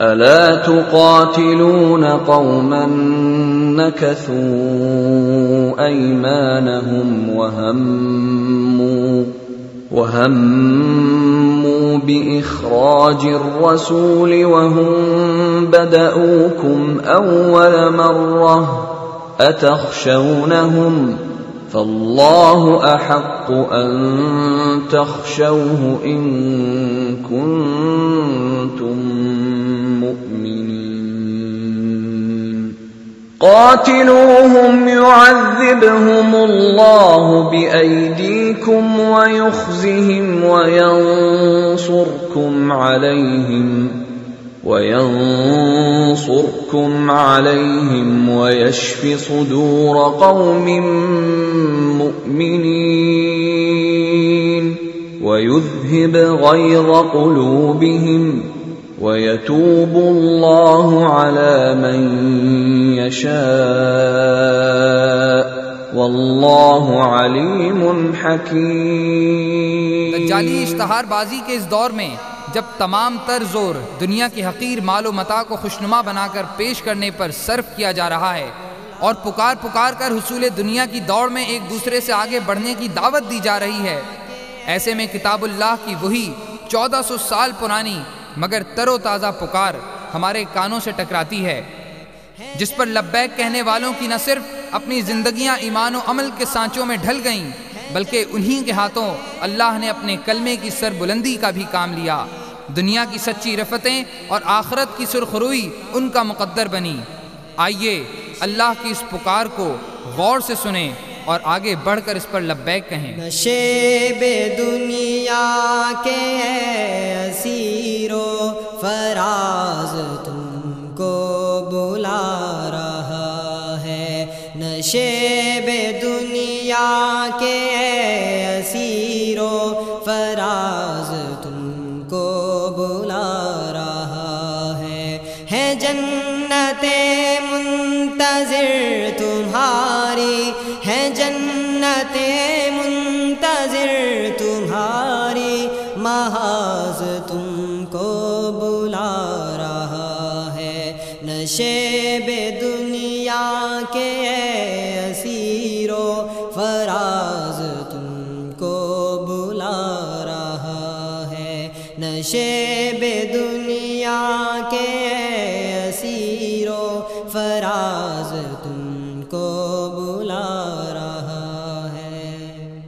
ألا تقاتلون قوما نكثوا أيمانهم وهموا وهموا بإخراج الرسول وهم بدؤوكم أول مرة أتخشونهم فالله أحق أن تخشوه إن كنتم مؤمنين قاتلوهم يعذبهم الله بأيديكم ويخزهم وينصركم عليهم وينصركم عليهم ويشف صدور قوم مؤمنين ويذهب غيظ قلوبهم. ويتوب الله على من يشاء. والله عليم حكيم. دجالی اشتہار بازی کے اس دور میں جب تمام تر زور دنیا کی حقیر مال و متا کو خوشنما بنا کر پیش کرنے پر صرف کیا جا رہا ہے اور پکار پکار کر حصول دنیا کی دوڑ میں ایک دوسرے سے آگے بڑھنے کی دعوت دی جا رہی ہے، ایسے میں کتاب اللہ کی وہی چودہ سو سال پرانی مگر تر و تازہ پکار ہمارے کانوں سے ٹکراتی ہے۔ جس پر لبیک کہنے والوں کی نہ صرف اپنی زندگیاں ایمان و عمل کے سانچوں میں ڈھل گئیں، بلکہ انہی کے ہاتھوں اللہ نے اپنے کلمے کی سر بلندی کا بھی کام لیا۔ دنیا کی سچی رفتیں اور آخرت کی سرخروئی ان کا مقدر بنی۔ آئیے اللہ کی اس پکار کو غور سے سنیں اور آگے بڑھ کر اس پر لبیک کہیں۔ نشیب دنیا کے نشیب دنیا کے اسیرو فراز تم کو بلا رہا ہے۔ ہے جنت منتظر تمہاری، ہے جنت منتظر تمہاری، محاذ تم کو بلا رہا ہے۔ نشیب دنیا کے فراز تم کو بلا رہا ہے۔ نشیب دنیا کے اسیرو فراز تم کو بلا رہا ہے۔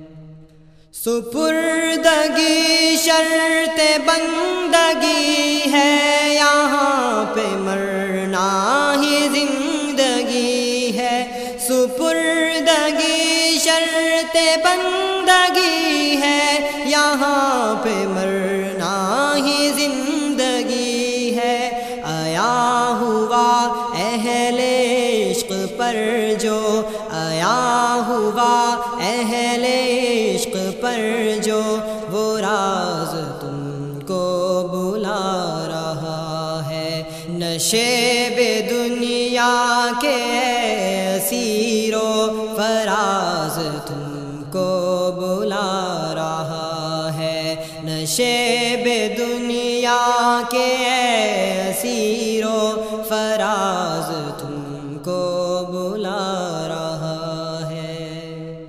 سپردگی شرط بندگی ہے۔ یہاں پہ مرنا ہی زندگی ہے۔ سپردگی شرط بندگی ہے، یہاں پہ مرنا ہی زندگی ہے۔ آیا ہوا اہل عشق پر جو، آیا ہوا اہل عشق پر جو۔ وہ راز تم کو بلا رہا ہے۔ نشیب دنیا کے تم کو بلا رہا ہے۔ نشیب دنیا کے اسیرو فراز تم کو بلا رہا ہے۔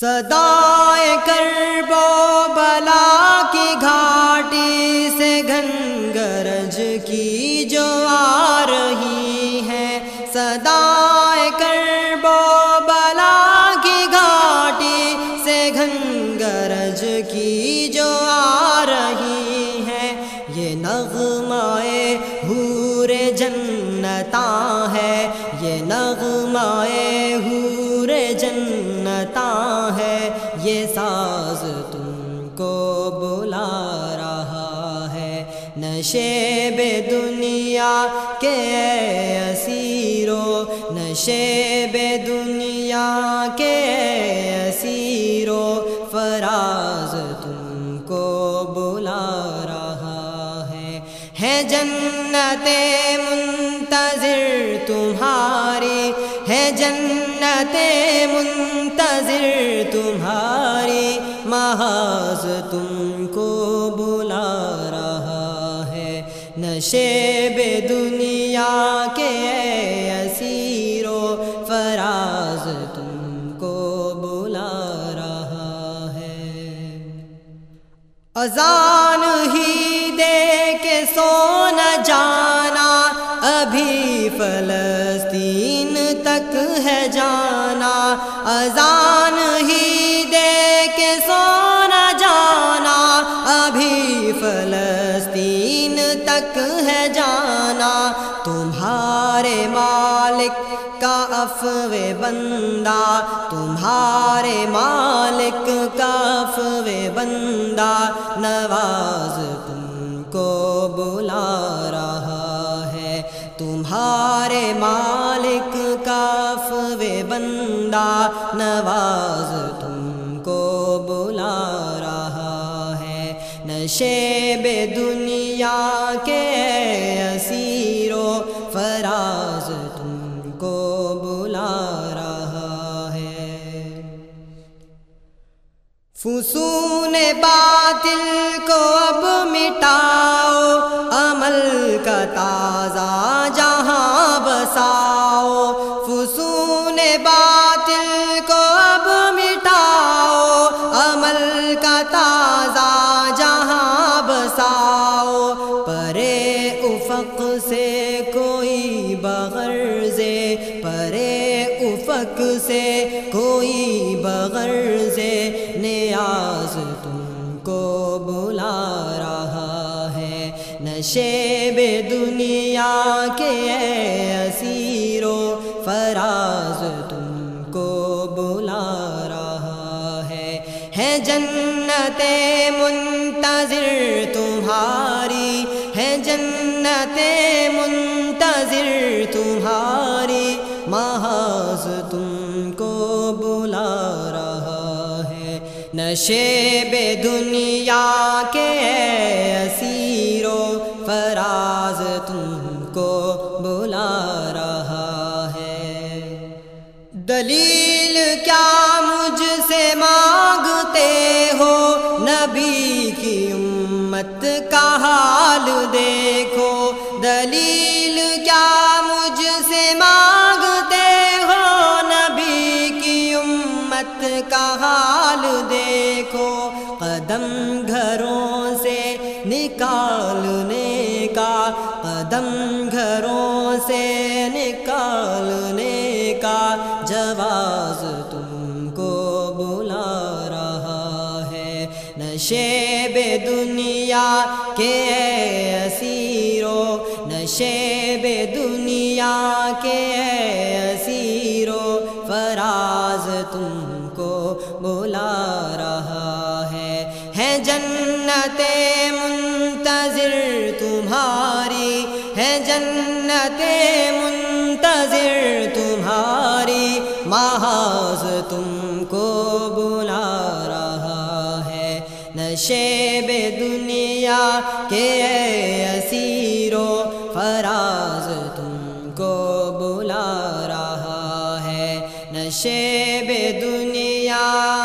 صدائے کرب گنگرج کی جو آ رہی ہے یہ نغمائے حور جنتاں ہے یہ نغمائے حور جنتاں ہے یہ ساز تم کو بلا رہا ہے۔ نشیب دنیا کے اسیرو نشیب دنیا ہے جنت منتظر تمہاری ہے جنت منتظر تمہاری محاذ تم کو بلا رہا نشے بے دنیا کے اسیر و فراز تم کو بلا رہا ہے۔ اذان ہی دے کے سونا جانا ابھی فلسطین تک ہے جانا۔ اذان ہی دے کے سونا جانا ابھی فلسطین تک ہے جانا۔ تمہارے مالک کا افو بندہ، تمہارے مالک کا افو بندہ۔ نواز بلا رہا ہے۔ تمہارے مالک کا افو بندہ نواز تم کو بلا رہا ہے۔ نشے بے دنیا کے اسیر و فراز تم کو بلا رہا ہے۔ فسون باطل کو اب مٹاؤ عمل کا تازہ جہاں بساؤ، فسون باطل کو اب مٹاؤ، عمل کا تازہ جہاں بساؤ۔ پرے افق سے کوئی بغر سے پرے افق سے کوئی بغر سے نیاز تم کو بلا رہا ہے نشے بے دنیا کے اسیر و فراز تم کو بلا رہا ہے۔ ہے جنت منتظر تمہاری، ہے جنت منتظر تمہاری، محاذ تم کو بلا رہا ہے۔ نشے بے دنیا کے اسیر دلیل کیا مجھ سے مانگتے ہو؟ نبی کی امت کا حال دیکھو۔ دلیل کیا مجھ سے مانگتے ہو؟ نبی کی امت کا حال دیکھو۔ قدم گھروں سے نکالنے کا، قدم گھروں سے نکالنے جواز تم کو بلا رہا ہے۔ نشے بے دنیا کے اسیر و نشے بے دنیا کے اسیر و فراز تم کو بلا رہا ہے۔ ہے جنت منتظر تمہاری، ہے جنت منتظر محاذ تم کو بلا رہا ہے۔ نشے بے دنیا کے اسیرو فراز تم کو بلا رہا ہے۔ نشے بے دنیا